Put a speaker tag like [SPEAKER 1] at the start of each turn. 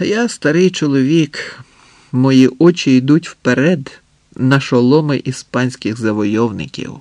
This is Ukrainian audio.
[SPEAKER 1] Я старий чоловік, мої очі йдуть вперед на шоломи іспанських завойовників.